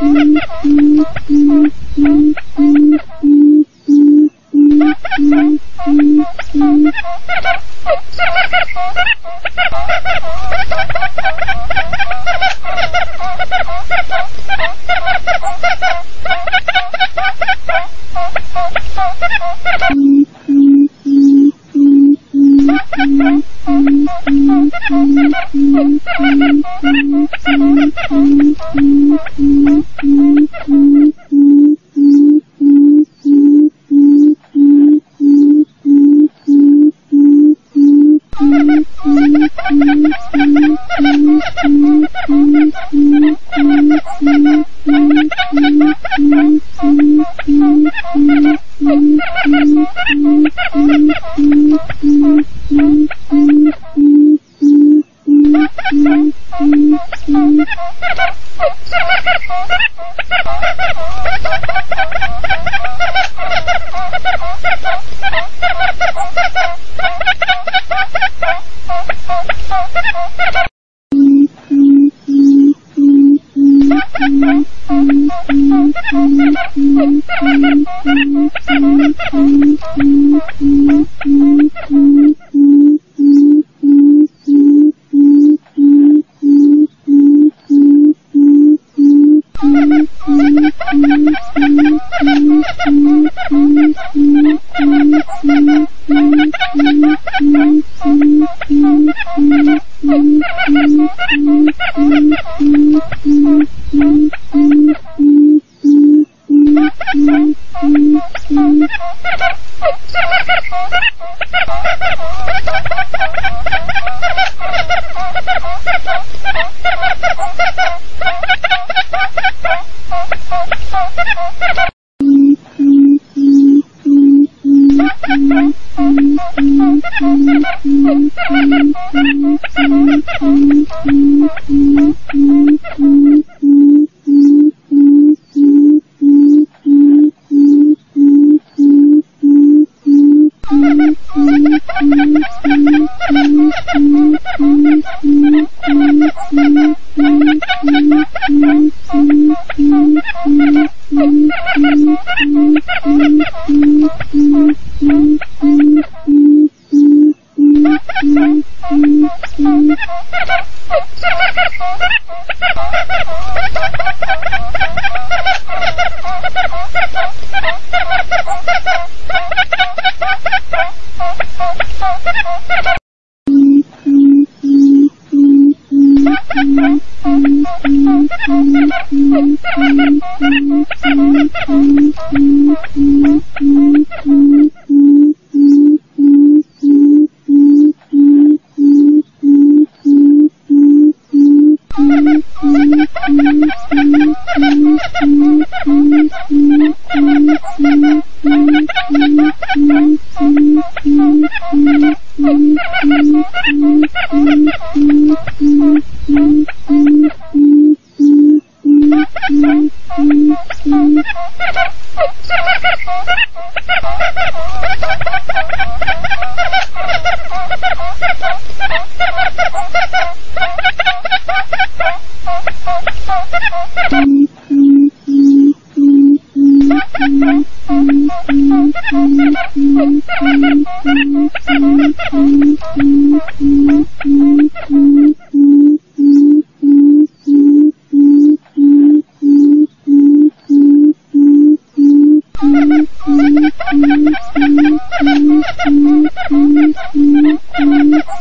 Thank you. Thank you.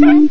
Yes.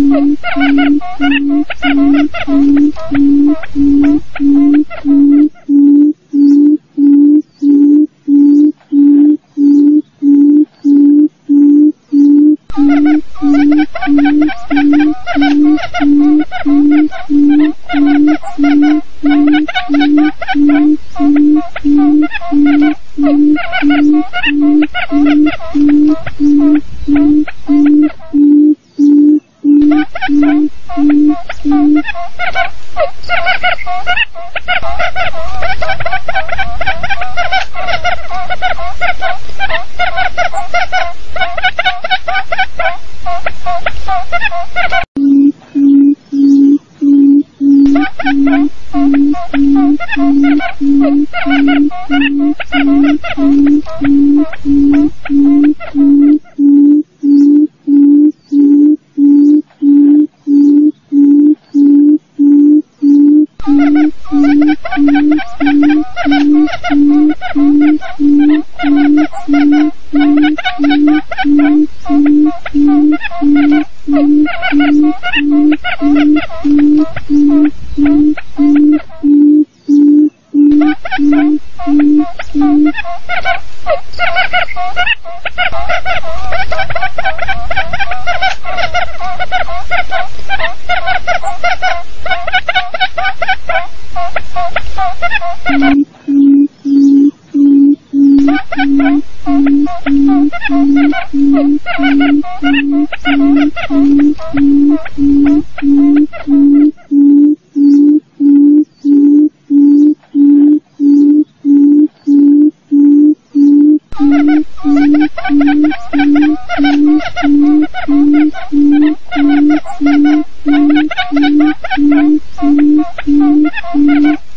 Thank you.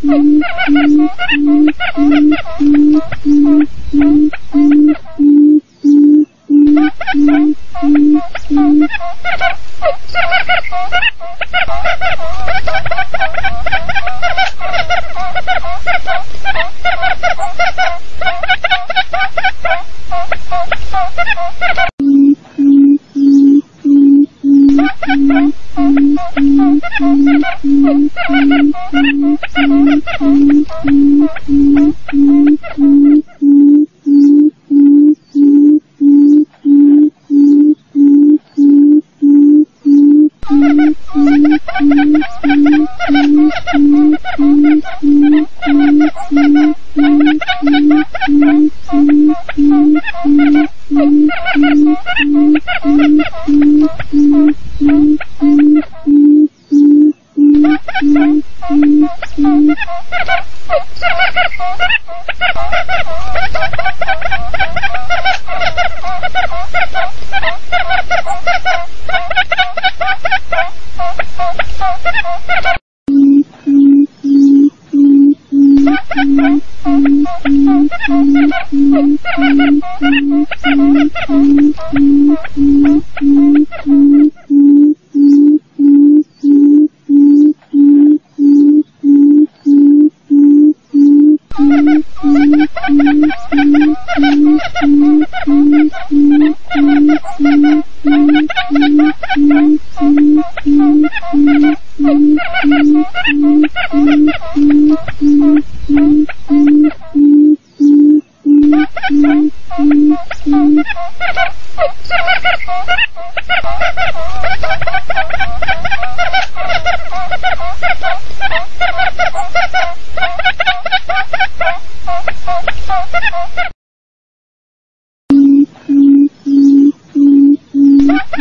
Thank you.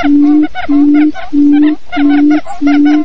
Thank you.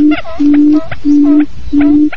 Thank you.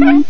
Thank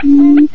Thank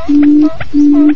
Thank you.